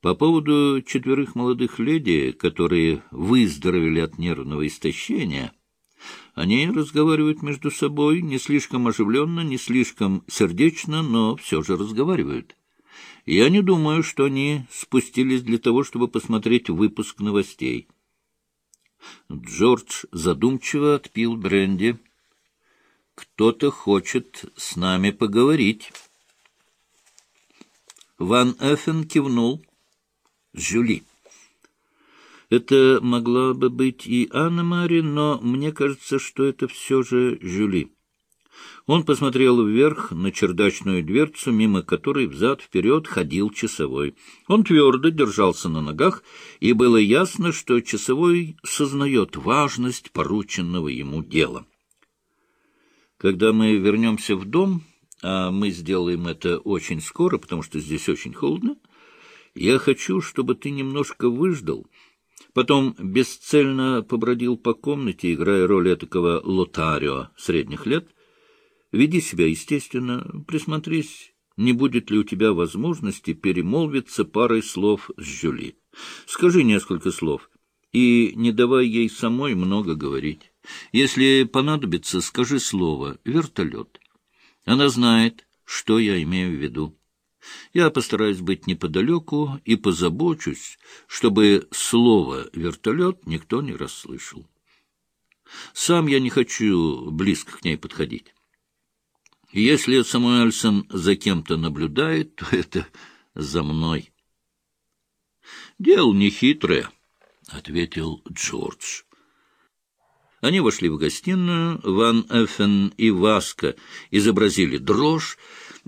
По поводу четверых молодых леди, которые выздоровели от нервного истощения, они разговаривают между собой не слишком оживленно, не слишком сердечно, но все же разговаривают. Я не думаю, что они спустились для того, чтобы посмотреть выпуск новостей. Джордж задумчиво отпил бренди. «Кто-то хочет с нами поговорить». Ван Эффен кивнул. Жюли. Это могла бы быть и Анна-Мари, но мне кажется, что это все же Жюли. Он посмотрел вверх на чердачную дверцу, мимо которой взад-вперед ходил часовой. Он твердо держался на ногах, и было ясно, что часовой сознает важность порученного ему дела. Когда мы вернемся в дом, а мы сделаем это очень скоро, потому что здесь очень холодно, я хочу, чтобы ты немножко выждал, потом бесцельно побродил по комнате, играя роль этакого лотарио средних лет. Веди себя естественно, присмотрись, не будет ли у тебя возможности перемолвиться парой слов с Жюли. Скажи несколько слов и не давай ей самой много говорить. Если понадобится, скажи слово «вертолет». Она знает, что я имею в виду. Я постараюсь быть неподалеку и позабочусь, чтобы слово «вертолет» никто не расслышал. Сам я не хочу близко к ней подходить. Если Самуэльсон за кем-то наблюдает, то это за мной. — Дело нехитрое, — ответил Джордж. Они вошли в гостиную, Ван Эффен и Васка изобразили дрожь,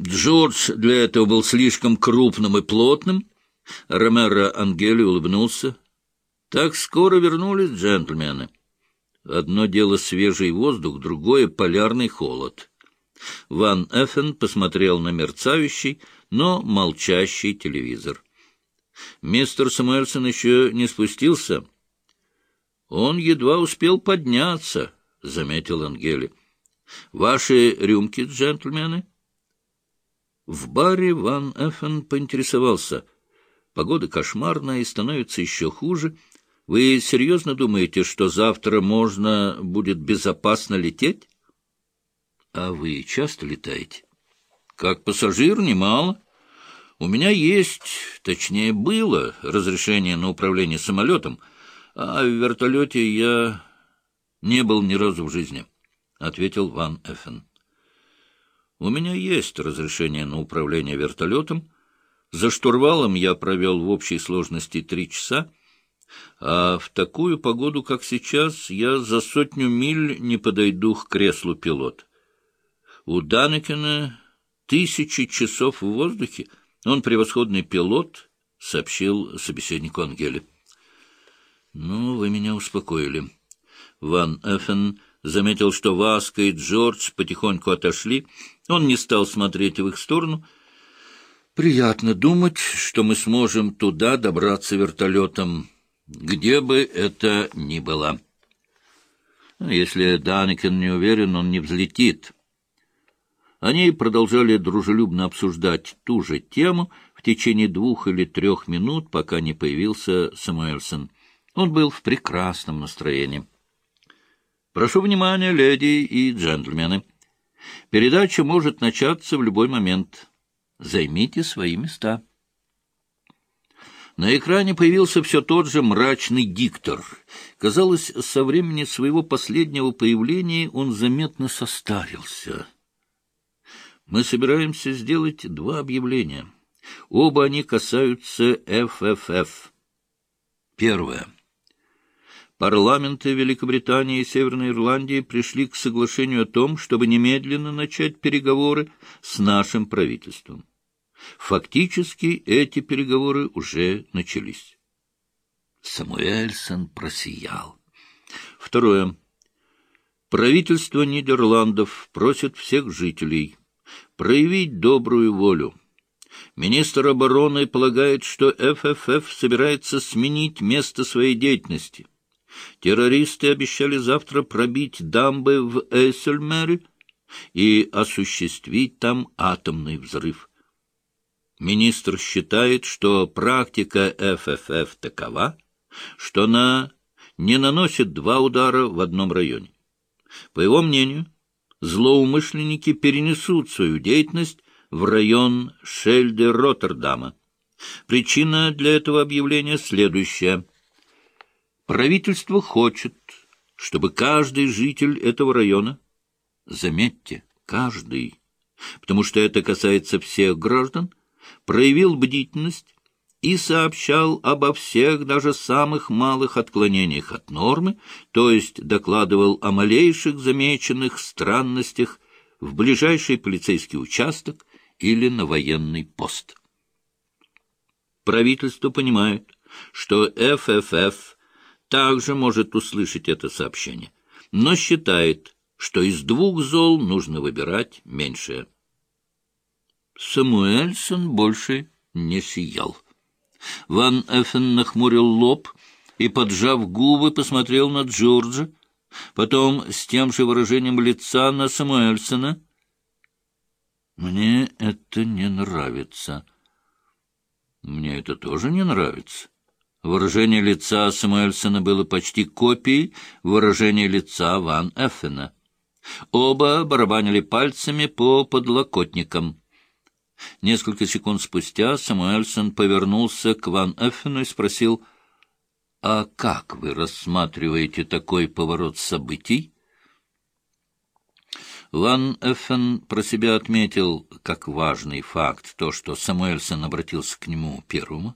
Джордж для этого был слишком крупным и плотным. Ромеро Ангели улыбнулся. Так скоро вернулись джентльмены. Одно дело свежий воздух, другое — полярный холод. Ван Эффен посмотрел на мерцающий, но молчащий телевизор. Мистер Самуэльсон еще не спустился. Он едва успел подняться, — заметил Ангели. — Ваши рюмки, джентльмены? — в баре Ван Эффен поинтересовался. Погода кошмарная и становится еще хуже. Вы серьезно думаете, что завтра можно будет безопасно лететь? А вы часто летаете? Как пассажир немало. У меня есть, точнее было, разрешение на управление самолетом, а в вертолете я не был ни разу в жизни, — ответил Ван Эффен. У меня есть разрешение на управление вертолетом. За штурвалом я провел в общей сложности три часа, а в такую погоду, как сейчас, я за сотню миль не подойду к креслу пилот. У Данекена тысячи часов в воздухе. Он превосходный пилот, — сообщил собеседнику Ангеле. — Ну, вы меня успокоили. Ван Эффен заметил, что Васка и Джордж потихоньку отошли, — он не стал смотреть в их сторону. «Приятно думать, что мы сможем туда добраться вертолетом, где бы это ни было. Если Даникен не уверен, он не взлетит». Они продолжали дружелюбно обсуждать ту же тему в течение двух или трех минут, пока не появился Самуэльсон. Он был в прекрасном настроении. «Прошу внимания, леди и джентльмены». Передача может начаться в любой момент. Займите свои места. На экране появился все тот же мрачный диктор. Казалось, со времени своего последнего появления он заметно состарился. Мы собираемся сделать два объявления. Оба они касаются ФФФ. Первое. Парламенты Великобритании и Северной Ирландии пришли к соглашению о том, чтобы немедленно начать переговоры с нашим правительством. Фактически эти переговоры уже начались. Самуэльсон просиял. Второе. Правительство Нидерландов просит всех жителей проявить добрую волю. Министр обороны полагает, что ФФФ собирается сменить место своей деятельности. Террористы обещали завтра пробить дамбы в Эссельмере и осуществить там атомный взрыв. Министр считает, что практика ФФФ такова, что она не наносит два удара в одном районе. По его мнению, злоумышленники перенесут свою деятельность в район Шельде-Роттердама. Причина для этого объявления следующая. Правительство хочет, чтобы каждый житель этого района, заметьте, каждый, потому что это касается всех граждан, проявил бдительность и сообщал обо всех, даже самых малых отклонениях от нормы, то есть докладывал о малейших замеченных странностях в ближайший полицейский участок или на военный пост. Правительство понимает, что ФФФ также может услышать это сообщение, но считает, что из двух зол нужно выбирать меньшее. Самуэльсон больше не сиял. Ван Эффен нахмурил лоб и, поджав губы, посмотрел на Джорджа, потом с тем же выражением лица на Самуэльсона. «Мне это не нравится». «Мне это тоже не нравится». Выражение лица Самуэльсона было почти копией выражения лица Ван Эффена. Оба барабанили пальцами по подлокотникам. Несколько секунд спустя Самуэльсон повернулся к Ван Эффену и спросил, «А как вы рассматриваете такой поворот событий?» Ван Эффен про себя отметил как важный факт то, что Самуэльсон обратился к нему первому.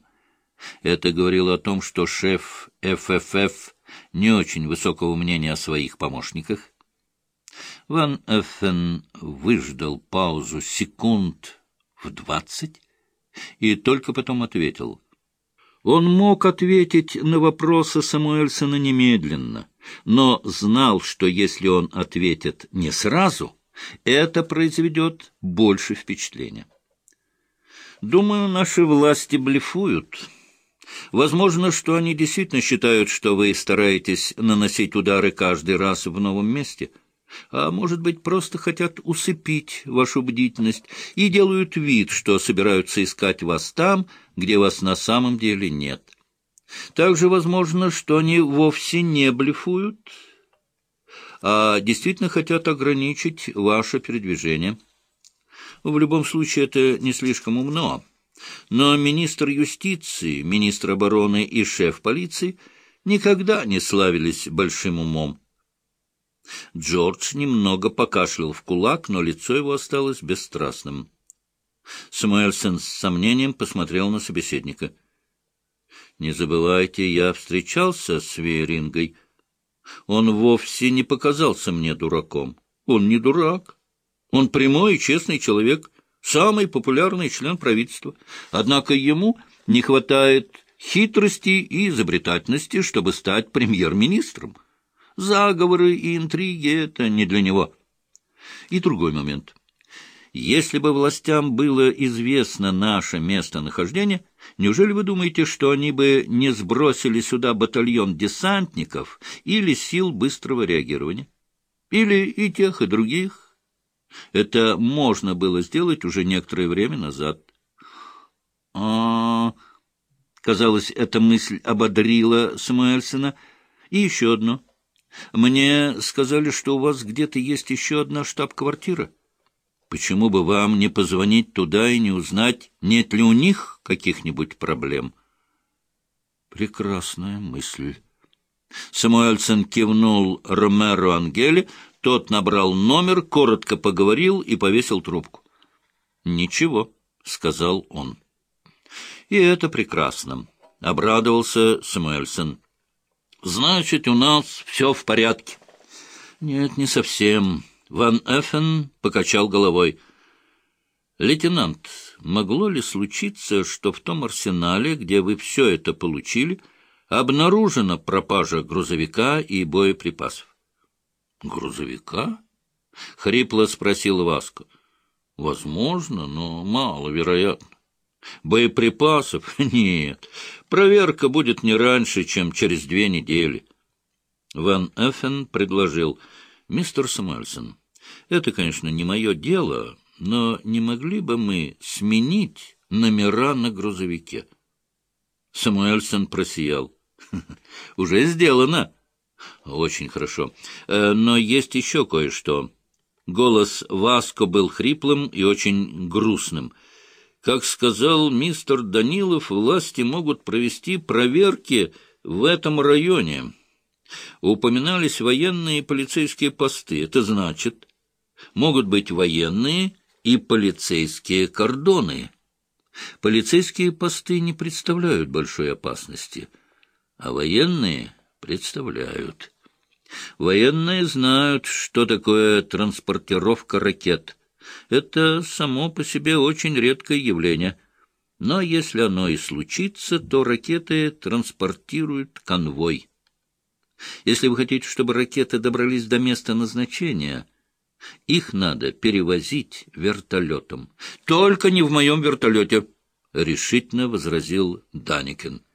Это говорило о том, что шеф ФФФ не очень высокого мнения о своих помощниках. Ван Эффен выждал паузу секунд в двадцать и только потом ответил. Он мог ответить на вопросы Самуэльсона немедленно, но знал, что если он ответит не сразу, это произведет больше впечатления. Думаю, наши власти блефуют. Возможно, что они действительно считают, что вы стараетесь наносить удары каждый раз в новом месте — а может быть, просто хотят усыпить вашу бдительность и делают вид, что собираются искать вас там, где вас на самом деле нет. Также возможно, что они вовсе не блефуют, а действительно хотят ограничить ваше передвижение. В любом случае, это не слишком умно. Но министр юстиции, министр обороны и шеф полиции никогда не славились большим умом. Джордж немного покашлял в кулак, но лицо его осталось бесстрастным. Самуэльсон с сомнением посмотрел на собеседника. — Не забывайте, я встречался с Веерингой. Он вовсе не показался мне дураком. Он не дурак. Он прямой и честный человек, самый популярный член правительства. Однако ему не хватает хитрости и изобретательности, чтобы стать премьер-министром. Заговоры и интриги — это не для него. И другой момент. Если бы властям было известно наше местонахождение, неужели вы думаете, что они бы не сбросили сюда батальон десантников или сил быстрого реагирования? Или и тех, и других? Это можно было сделать уже некоторое время назад. А, казалось, эта мысль ободрила Самуэльсона. И еще одно. Мне сказали, что у вас где-то есть еще одна штаб-квартира. Почему бы вам не позвонить туда и не узнать, нет ли у них каких-нибудь проблем? Прекрасная мысль. Самуэльсон кивнул Ромеро Ангеле, тот набрал номер, коротко поговорил и повесил трубку. «Ничего», — сказал он. «И это прекрасно», — обрадовался Самуэльсон. Значит, у нас все в порядке. Нет, не совсем. Ван Эффен покачал головой. Лейтенант, могло ли случиться, что в том арсенале, где вы все это получили, обнаружена пропажа грузовика и боеприпасов? Грузовика? Хрипло спросил Васко. Возможно, но маловероятно. Боеприпасов? Нет. Проверка будет не раньше, чем через две недели. Ван Эффен предложил. Мистер Самуэльсон, это, конечно, не мое дело, но не могли бы мы сменить номера на грузовике. Самуэльсон просиял. — Уже сделано. — Очень хорошо. Э, но есть еще кое-что. Голос Васко был хриплым и очень грустным. Как сказал мистер Данилов, власти могут провести проверки в этом районе. Упоминались военные и полицейские посты. Это значит, могут быть военные и полицейские кордоны. Полицейские посты не представляют большой опасности, а военные представляют. Военные знают, что такое транспортировка ракет. Это само по себе очень редкое явление. Но если оно и случится, то ракеты транспортируют конвой. Если вы хотите, чтобы ракеты добрались до места назначения, их надо перевозить вертолетом. — Только не в моем вертолете, — решительно возразил Даникин.